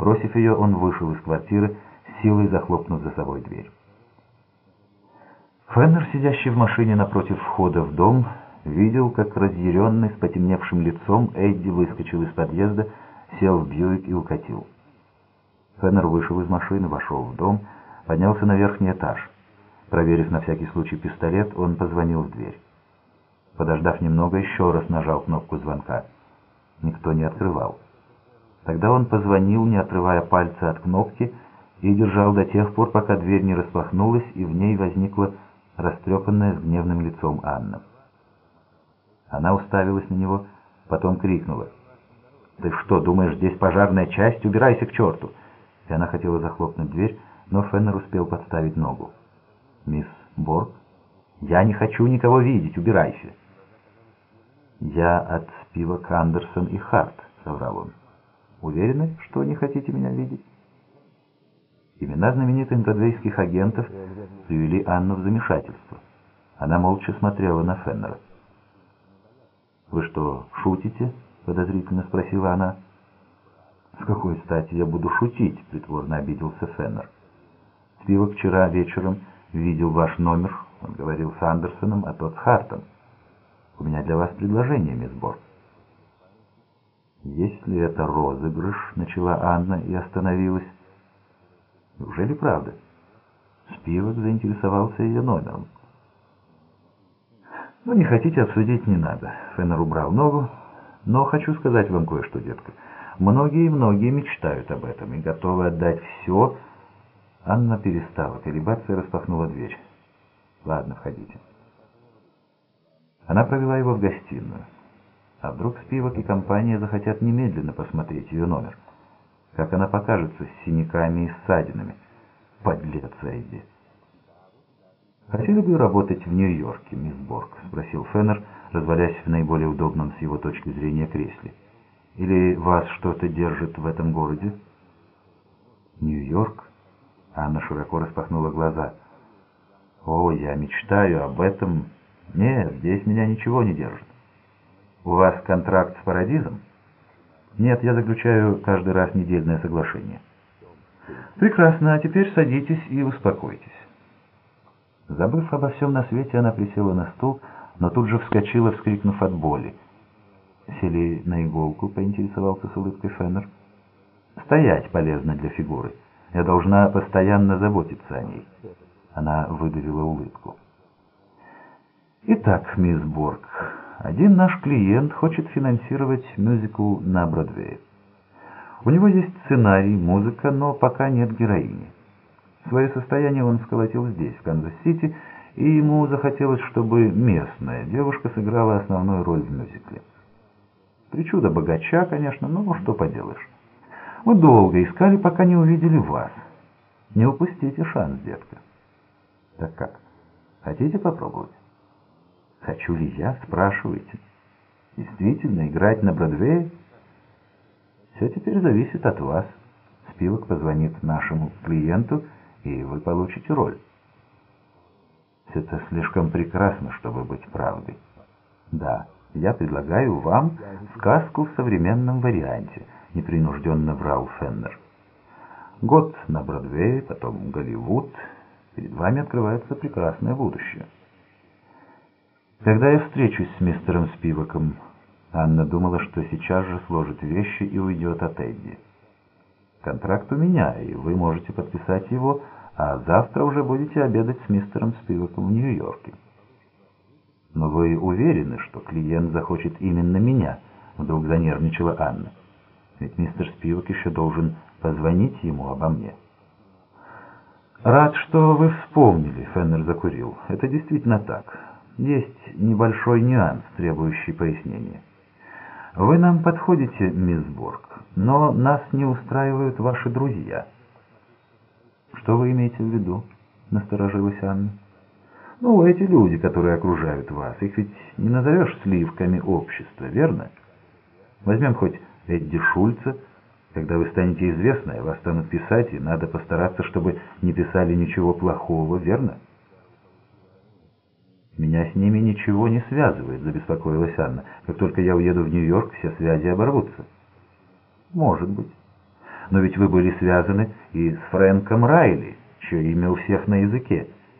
Бросив ее, он вышел из квартиры, силой захлопнув за собой дверь. Феннер, сидящий в машине напротив входа в дом, видел, как разъяренный, с потемневшим лицом, Эдди выскочил из подъезда, сел в Бьюик и укатил. Феннер вышел из машины, вошел в дом, поднялся на верхний этаж. Проверив на всякий случай пистолет, он позвонил в дверь. Подождав немного, еще раз нажал кнопку звонка. Никто не открывал. Тогда он позвонил, не отрывая пальца от кнопки, и держал до тех пор, пока дверь не распахнулась, и в ней возникла растрепанная с гневным лицом Анна. Она уставилась на него, потом крикнула. «Ты что, думаешь, здесь пожарная часть? Убирайся к черту!» И она хотела захлопнуть дверь, но Феннер успел подставить ногу. «Мисс Борг, я не хочу никого видеть, убирайся!» «Я от спивок Андерсон и Харт», — соврал он. «Уверены, что не хотите меня видеть?» Имена знаменитых бродвейских агентов привели Анну в замешательство. Она молча смотрела на Феннера. «Вы что, шутите?» — подозрительно спросила она. «С какой стати я буду шутить?» — притворно обиделся Феннер. «Спивок вчера вечером видел ваш номер, он говорил с Андерсоном, а тот с Хартом. У меня для вас предложение, мисс Борг». «Если это розыгрыш», — начала Анна и остановилась. «Неужели правда?» Спивок заинтересовался ее номером. «Ну, не хотите обсудить, не надо». Феннер убрал ногу. «Но хочу сказать вам кое-что, детка. Многие-многие мечтают об этом и готовы отдать все...» Анна перестала колебаться и распахнула дверь. «Ладно, входите». Она провела его в гостиную. А вдруг Спивок и компания захотят немедленно посмотреть ее номер? Как она покажется с синяками и ссадинами? Подлец Эдди. «Хотели бы работать в Нью-Йорке, мисс Борг?» — спросил Феннер, развалясь в наиболее удобном с его точки зрения кресле. «Или вас что-то держит в этом городе?» «Нью-Йорк?» — Анна широко распахнула глаза. «О, я мечтаю об этом. Нет, здесь меня ничего не держит. У вас контракт с Парадизом?» «Нет, я заключаю каждый раз недельное соглашение». «Прекрасно, а теперь садитесь и успокойтесь». Забыв обо всем на свете, она присела на стул, но тут же вскочила, вскрикнув от боли. «Сели на иголку?» — поинтересовался с улыбкой Феннер. «Стоять полезно для фигуры. Я должна постоянно заботиться о ней». Она выдавила улыбку. «Итак, мисс Борг, один наш клиент хочет финансировать мюзикл на Бродвее. У него есть сценарий, музыка, но пока нет героини. Свое состояние он сколотил здесь, в Канзас-Сити, и ему захотелось, чтобы местная девушка сыграла основную роль в мюзикле. Причуда богача, конечно, но что поделаешь. Мы долго искали, пока не увидели вас. Не упустите шанс, детка. Так как, хотите попробовать? Хочу ли я, спрашиваете? Действительно, играть на Бродвее? Все теперь зависит от вас. Спивок позвонит нашему клиенту, и вы получите роль. Это слишком прекрасно, чтобы быть правдой. Да, я предлагаю вам сказку в современном варианте, непринужденно врал Феннер. Год на Бродвее, потом Голливуд. Перед вами открывается прекрасное будущее. Когда я встречусь с мистером Спиваком, Анна думала, что сейчас же сложит вещи и уйдет от Эдди. Контракт у меня, и вы можете подписать его, а завтра уже будете обедать с мистером Спиваком в Нью-Йорке. Но вы уверены, что клиент захочет именно меня? Вдруг занервничала Анна. Ведь мистер Спивак еще должен позвонить ему обо мне. «Рад, что вы вспомнили», — Феннер закурил. «Это действительно так. Есть небольшой нюанс, требующий пояснения. Вы нам подходите, мисс Борг, но нас не устраивают ваши друзья». «Что вы имеете в виду?» — насторожилась Анна. «Ну, эти люди, которые окружают вас, их ведь не назовешь сливками общества, верно? Возьмем хоть Эдди Шульца. Когда вы станете известны, вас станут писать, и надо постараться, чтобы не писали ничего плохого, верно?» «Меня с ними ничего не связывает», — забеспокоилась Анна. «Как только я уеду в Нью-Йорк, все связи оборвутся». «Может быть. Но ведь вы были связаны и с Фрэнком Райли, чье имя у всех на языке.